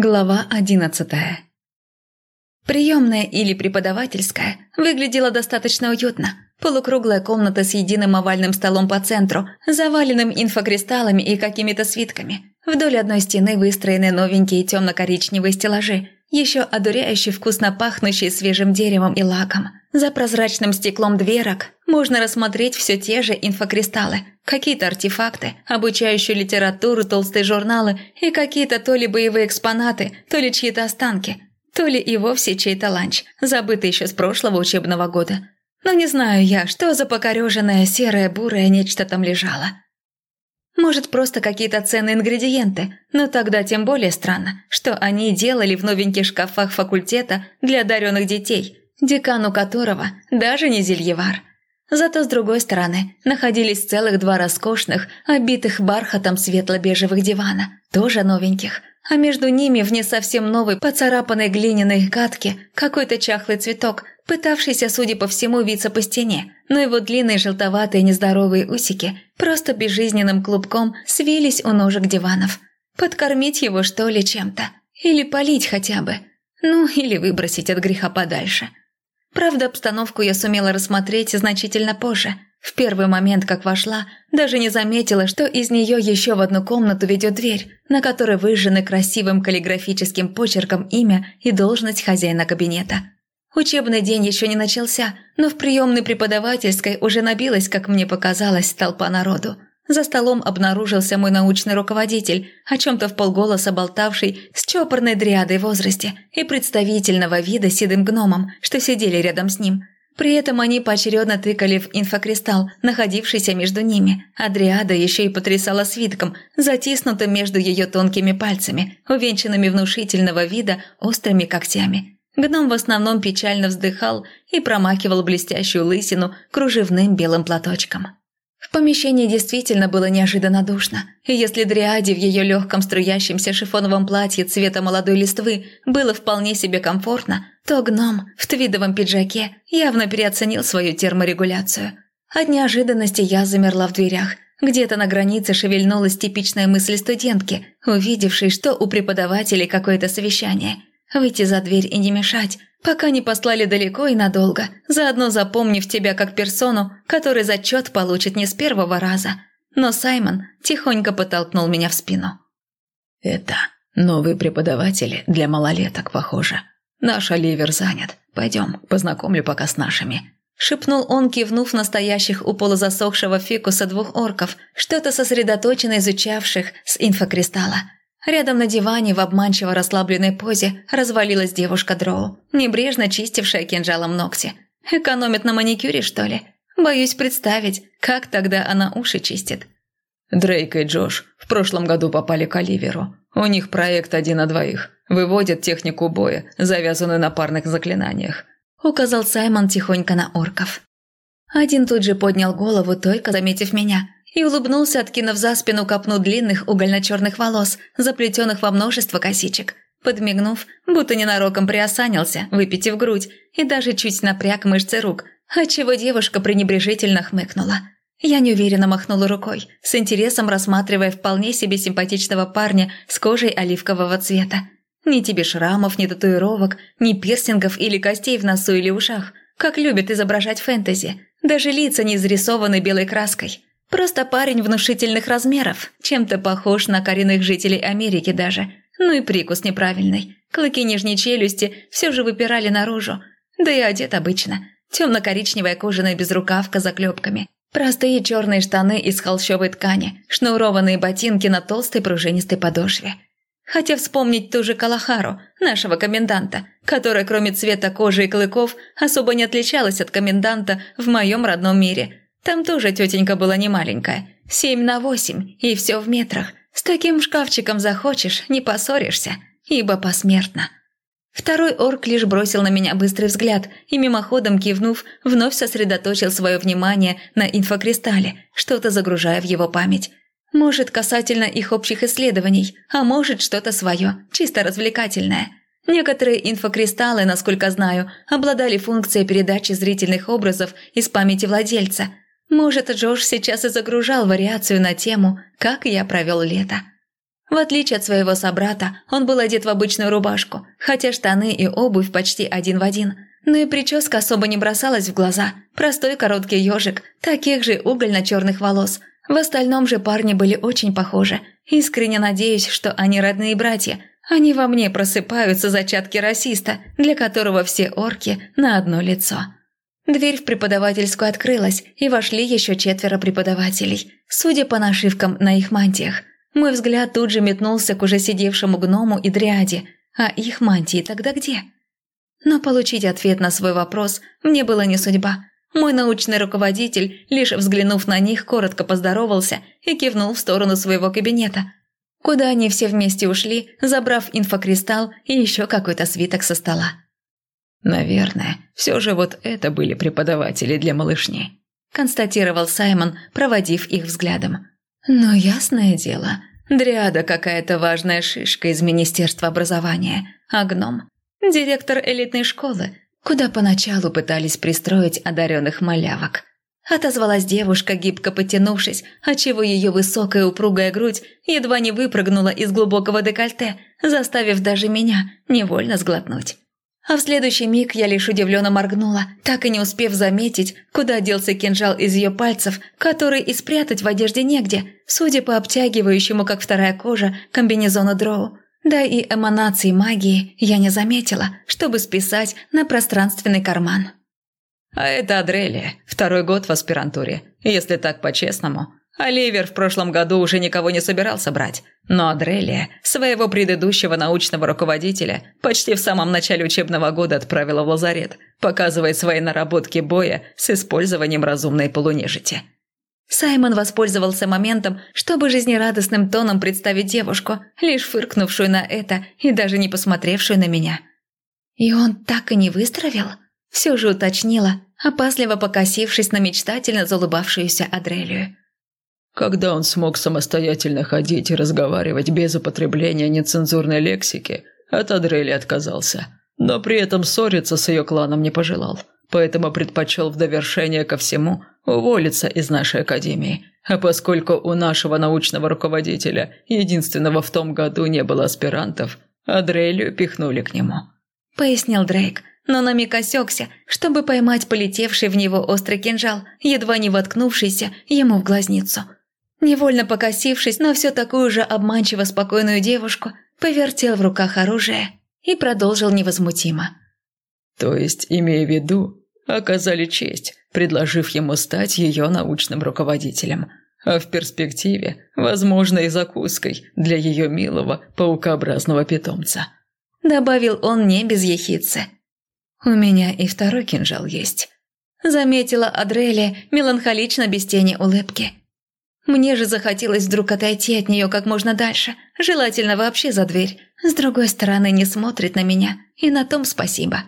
Глава одиннадцатая. Приемная или преподавательская выглядела достаточно уютно. Полукруглая комната с единым овальным столом по центру, заваленным инфокристаллами и какими-то свитками. Вдоль одной стены выстроены новенькие темно-коричневые стеллажи, еще одуряющие вкусно пахнущие свежим деревом и лаком. За прозрачным стеклом дверок можно рассмотреть все те же инфокристаллы, какие-то артефакты, обучающую литературу, толстые журналы и какие-то то ли боевые экспонаты, то ли чьи-то останки, то ли и вовсе чей-то ланч, забытый еще с прошлого учебного года. Но не знаю я, что за покореженное серое бурое нечто там лежало. Может, просто какие-то ценные ингредиенты, но тогда тем более странно, что они делали в новеньких шкафах факультета для одаренных детей, декану которого даже не зельевар. Зато с другой стороны находились целых два роскошных, обитых бархатом светло-бежевых дивана, тоже новеньких, а между ними в не совсем новой поцарапанной глиняной катке какой-то чахлый цветок, пытавшийся, судя по всему, виться по стене, но его длинные желтоватые нездоровые усики просто безжизненным клубком свились у ножек диванов. Подкормить его, что ли, чем-то? Или полить хотя бы? Ну, или выбросить от греха подальше. Правда, обстановку я сумела рассмотреть значительно позже. В первый момент, как вошла, даже не заметила, что из нее еще в одну комнату ведет дверь, на которой выжжены красивым каллиграфическим почерком имя и должность хозяина кабинета. Учебный день еще не начался, но в приемной преподавательской уже набилась, как мне показалось, толпа народу. За столом обнаружился мой научный руководитель, о чем-то в полголоса болтавший с чопорной дриадой возрасте и представительного вида седым гномом, что сидели рядом с ним. При этом они поочередно тыкали в инфокристалл, находившийся между ними, а дриада еще и потрясала свитком, затиснутым между ее тонкими пальцами, увенчанными внушительного вида острыми когтями. Гном в основном печально вздыхал и промакивал блестящую лысину кружевным белым платочком. В помещении действительно было неожиданно душно, и если Дриаде в ее легком струящемся шифоновом платье цвета молодой листвы было вполне себе комфортно, то гном в твидовом пиджаке явно переоценил свою терморегуляцию. От неожиданности я замерла в дверях. Где-то на границе шевельнулась типичная мысль студентки, увидевшей, что у преподавателей какое-то совещание – Выйти за дверь и не мешать, пока не послали далеко и надолго, заодно запомнив тебя как персону, который зачет получит не с первого раза. Но Саймон тихонько подтолкнул меня в спину. «Это новые преподаватели для малолеток, похоже. Наш Оливер занят. Пойдем, познакомлю пока с нашими». Шепнул он, кивнув настоящих у полузасохшего фикуса двух орков, что-то сосредоточенно изучавших с инфокристалла – Рядом на диване в обманчиво расслабленной позе развалилась девушка Дроу, небрежно чистившая кинжалом ногти. Экономит на маникюре, что ли? Боюсь представить, как тогда она уши чистит. Дрейк и Джош в прошлом году попали к Оливеру. У них проект один на двоих. Выводят технику боя, завязанную на парных заклинаниях. Указал Саймон тихонько на орков. Один тут же поднял голову, только заметив меня – и улыбнулся, откинув за спину копну длинных угольно-черных волос, заплетенных во множество косичек. Подмигнув, будто ненароком приосанился, выпитив грудь, и даже чуть напряг мышцы рук, отчего девушка пренебрежительно хмыкнула. Я неуверенно махнула рукой, с интересом рассматривая вполне себе симпатичного парня с кожей оливкового цвета. Ни тебе шрамов, ни татуировок, ни пирсингов или костей в носу или ушах, как любят изображать фэнтези. Даже лица не изрисованы белой краской. Просто парень внушительных размеров, чем-то похож на коренных жителей Америки даже. Ну и прикус неправильный. Клыки нижней челюсти все же выпирали наружу. Да и одет обычно. Темно-коричневая кожаная безрукавка за клепками. Простые черные штаны из холщовой ткани, шнурованные ботинки на толстой пружинистой подошве. Хотя вспомнить ту же Калахару, нашего коменданта, которая кроме цвета кожи и клыков особо не отличалась от коменданта в моем родном мире – там тоже тетенька была не маленькая, семь на восемь, и все в метрах. С таким шкафчиком захочешь, не поссоришься, ибо посмертно. Второй орк лишь бросил на меня быстрый взгляд и, мимоходом кивнув, вновь сосредоточил свое внимание на инфокристалле, что-то загружая в его память. Может, касательно их общих исследований, а может, что-то свое, чисто развлекательное. Некоторые инфокристаллы, насколько знаю, обладали функцией передачи зрительных образов из памяти владельца – может, Джош сейчас и загружал вариацию на тему «Как я провел лето». В отличие от своего собрата, он был одет в обычную рубашку, хотя штаны и обувь почти один в один. Но и прическа особо не бросалась в глаза. Простой короткий ежик, таких же угольно-черных волос. В остальном же парни были очень похожи. Искренне надеюсь, что они родные братья. Они во мне просыпаются зачатки расиста, для которого все орки на одно лицо. Дверь в преподавательскую открылась, и вошли еще четверо преподавателей, судя по нашивкам на их мантиях. Мой взгляд тут же метнулся к уже сидевшему гному и дряде, а их мантии тогда где? Но получить ответ на свой вопрос мне было не судьба. Мой научный руководитель, лишь взглянув на них, коротко поздоровался и кивнул в сторону своего кабинета, куда они все вместе ушли, забрав инфокристалл и еще какой-то свиток со стола. «Наверное, все же вот это были преподаватели для малышни», констатировал Саймон, проводив их взглядом. Но ясное дело, Дриада какая-то важная шишка из Министерства образования, а гном – директор элитной школы, куда поначалу пытались пристроить одаренных малявок. Отозвалась девушка, гибко потянувшись, отчего ее высокая упругая грудь едва не выпрыгнула из глубокого декольте, заставив даже меня невольно сглотнуть. А в следующий миг я лишь удивленно моргнула, так и не успев заметить, куда делся кинжал из ее пальцев, который и спрятать в одежде негде, судя по обтягивающему, как вторая кожа, комбинезону дроу. Да и эманации магии я не заметила, чтобы списать на пространственный карман. А это Адрелия, второй год в аспирантуре, если так по-честному. Оливер в прошлом году уже никого не собирался брать, но Адрелия, своего предыдущего научного руководителя, почти в самом начале учебного года отправила в лазарет, показывая свои наработки боя с использованием разумной полунежити. Саймон воспользовался моментом, чтобы жизнерадостным тоном представить девушку, лишь фыркнувшую на это и даже не посмотревшую на меня. «И он так и не выстроил?» Все же уточнила, опасливо покосившись на мечтательно залыбавшуюся Адрелию. Когда он смог самостоятельно ходить и разговаривать без употребления нецензурной лексики, от Адрели отказался. Но при этом ссориться с ее кланом не пожелал, поэтому предпочел в довершение ко всему уволиться из нашей академии. А поскольку у нашего научного руководителя, единственного в том году, не было аспирантов, Адрелию пихнули к нему. Пояснил Дрейк, но на миг осекся, чтобы поймать полетевший в него острый кинжал, едва не воткнувшийся ему в глазницу – Невольно покосившись на все такую же обманчиво спокойную девушку, повертел в руках оружие и продолжил невозмутимо. «То есть, имея в виду, оказали честь, предложив ему стать ее научным руководителем, а в перспективе, возможно, и закуской для ее милого паукообразного питомца». Добавил он не без ехидцы. «У меня и второй кинжал есть», – заметила Адрелия меланхолично без тени улыбки. Мне же захотелось вдруг отойти от нее как можно дальше, желательно вообще за дверь. С другой стороны, не смотрит на меня, и на том спасибо.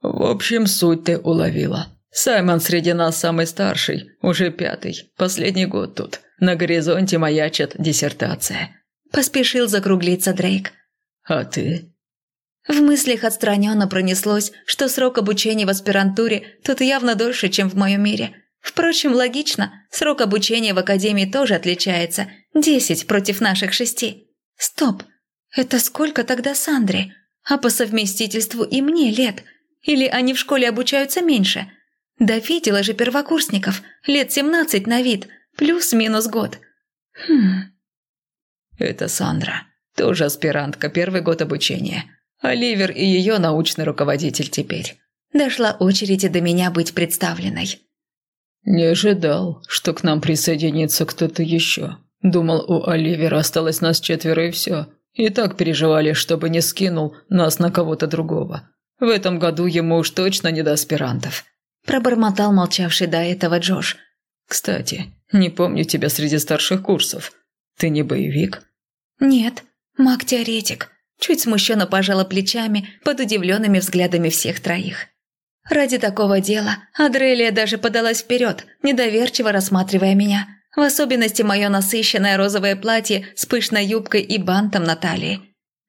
В общем, суть ты уловила. Саймон среди нас самый старший, уже пятый, последний год тут. На горизонте маячит диссертация. Поспешил закруглиться Дрейк. А ты? В мыслях отстраненно пронеслось, что срок обучения в аспирантуре тут явно дольше, чем в моем мире – Впрочем, логично, срок обучения в академии тоже отличается. Десять против наших шести. Стоп, это сколько тогда Сандре? А по совместительству и мне лет. Или они в школе обучаются меньше? Да видела же первокурсников, лет семнадцать на вид, плюс-минус год. Хм... Это Сандра, тоже аспирантка, первый год обучения. Оливер и ее научный руководитель теперь. Дошла очередь и до меня быть представленной. «Не ожидал, что к нам присоединится кто-то еще. Думал, у Оливера осталось нас четверо и все. И так переживали, чтобы не скинул нас на кого-то другого. В этом году ему уж точно не до аспирантов». Пробормотал молчавший до этого Джош. «Кстати, не помню тебя среди старших курсов. Ты не боевик?» «Нет, маг-теоретик». Чуть смущенно пожала плечами под удивленными взглядами всех троих. Ради такого дела Адрелия даже подалась вперед, недоверчиво рассматривая меня. В особенности мое насыщенное розовое платье с пышной юбкой и бантом на талии.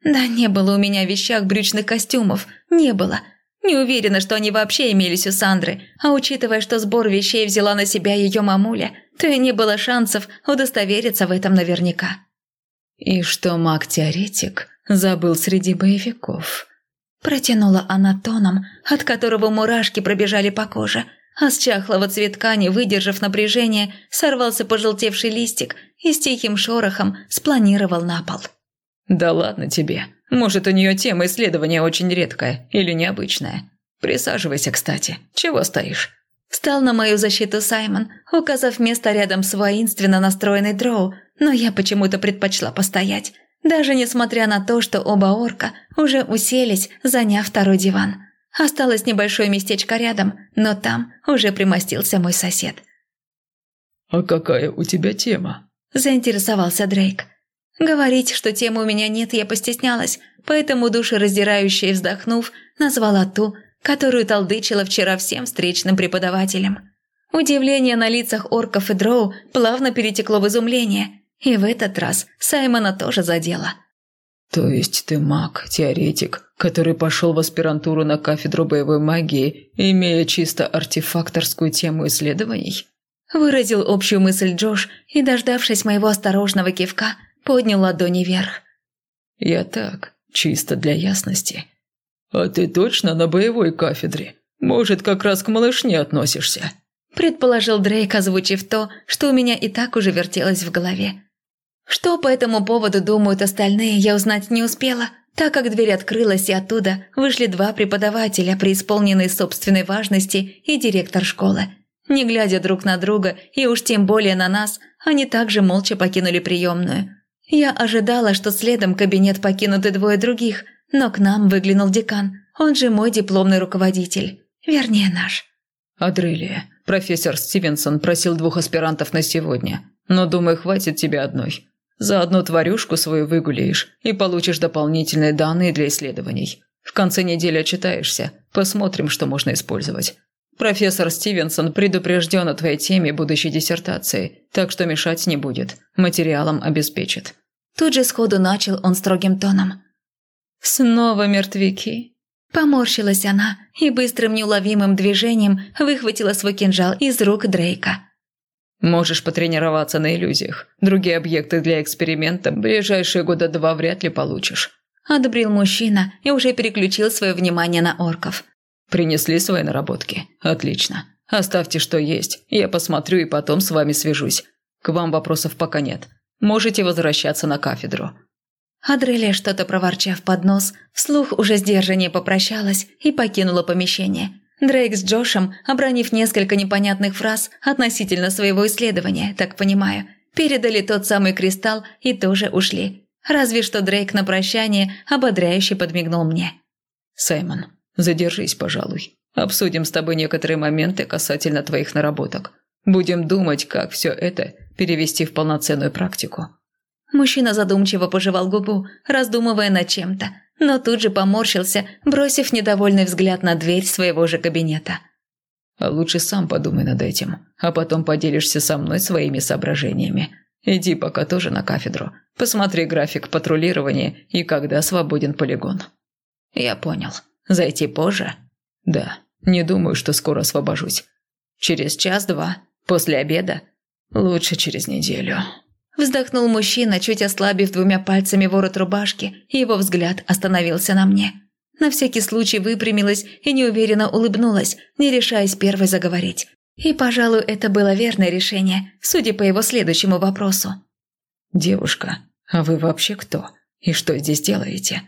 Да не было у меня в вещах брючных костюмов, не было. Не уверена, что они вообще имелись у Сандры, а учитывая, что сбор вещей взяла на себя ее мамуля, то и не было шансов удостовериться в этом наверняка. И что маг-теоретик забыл среди боевиков. Протянула она тоном, от которого мурашки пробежали по коже, а с чахлого цветка, не выдержав напряжения, сорвался пожелтевший листик и с тихим шорохом спланировал на пол. «Да ладно тебе. Может, у нее тема исследования очень редкая или необычная. Присаживайся, кстати. Чего стоишь?» Встал на мою защиту Саймон, указав место рядом с воинственно настроенной дроу, но я почему-то предпочла постоять, даже несмотря на то, что оба орка уже уселись, заняв второй диван. Осталось небольшое местечко рядом, но там уже примостился мой сосед. «А какая у тебя тема?» – заинтересовался Дрейк. Говорить, что темы у меня нет, я постеснялась, поэтому душераздирающе вздохнув, назвала ту, которую толдычила вчера всем встречным преподавателям. Удивление на лицах орков и дроу плавно перетекло в изумление, и в этот раз Саймона тоже задело. «То есть ты маг, теоретик, который пошел в аспирантуру на кафедру боевой магии, имея чисто артефакторскую тему исследований?» Выразил общую мысль Джош и, дождавшись моего осторожного кивка, поднял ладони вверх. «Я так, чисто для ясности». «А ты точно на боевой кафедре? Может, как раз к малышне относишься?» Предположил Дрейк, озвучив то, что у меня и так уже вертелось в голове. Что по этому поводу думают остальные, я узнать не успела, так как дверь открылась, и оттуда вышли два преподавателя, преисполненные собственной важности, и директор школы. Не глядя друг на друга, и уж тем более на нас, они также молча покинули приемную. Я ожидала, что следом кабинет покинут и двое других, но к нам выглянул декан, он же мой дипломный руководитель. Вернее, наш. «Адрелия, профессор Стивенсон просил двух аспирантов на сегодня, но, думаю, хватит тебе одной. Заодно тварюшку свою выгуляешь и получишь дополнительные данные для исследований. В конце недели отчитаешься, посмотрим, что можно использовать. Профессор Стивенсон предупрежден о твоей теме будущей диссертации, так что мешать не будет, материалом обеспечит». Тут же сходу начал он строгим тоном. «Снова мертвяки?» Поморщилась она и быстрым неуловимым движением выхватила свой кинжал из рук Дрейка. «Можешь потренироваться на иллюзиях. Другие объекты для эксперимента ближайшие года два вряд ли получишь». Одобрил мужчина и уже переключил свое внимание на орков. Принесли свои наработки? Отлично. Оставьте, что есть. Я посмотрю и потом с вами свяжусь. К вам вопросов пока нет. Можете возвращаться на кафедру». Адрелия, что-то проворчав под нос, вслух уже сдержаннее попрощалась и покинула помещение. Дрейк с Джошем, обронив несколько непонятных фраз относительно своего исследования, так понимаю, передали тот самый кристалл и тоже ушли. Разве что Дрейк на прощание ободряюще подмигнул мне. «Саймон, Задержись, пожалуй. Обсудим с тобой некоторые моменты касательно твоих наработок. Будем думать, как все это перевести в полноценную практику». Мужчина задумчиво пожевал губу, раздумывая над чем-то, но тут же поморщился, бросив недовольный взгляд на дверь своего же кабинета. «А лучше сам подумай над этим, а потом поделишься со мной своими соображениями. Иди пока тоже на кафедру. Посмотри график патрулирования и когда свободен полигон». «Я понял», Зайти позже? Да, не думаю, что скоро освобожусь. Через час-два? После обеда? Лучше через неделю. Вздохнул мужчина, чуть ослабив двумя пальцами ворот рубашки, и его взгляд остановился на мне. На всякий случай выпрямилась и неуверенно улыбнулась, не решаясь первой заговорить. И, пожалуй, это было верное решение, судя по его следующему вопросу. «Девушка, а вы вообще кто? И что здесь делаете?»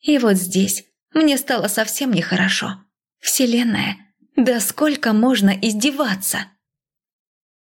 И вот здесь, мне стало совсем нехорошо. Вселенная, да сколько можно издеваться?